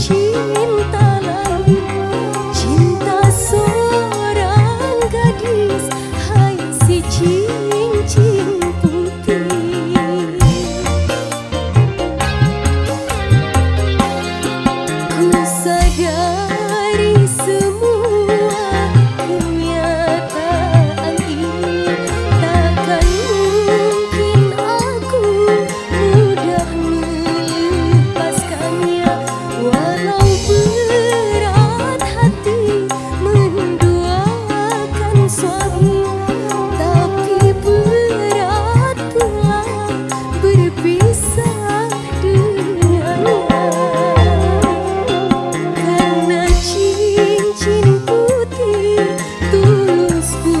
情打来。Christmas.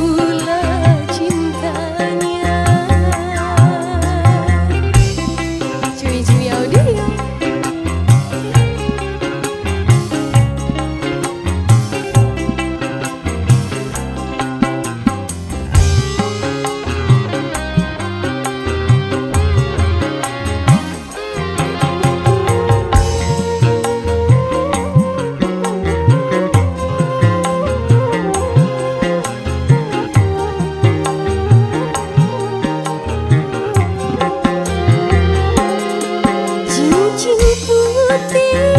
You.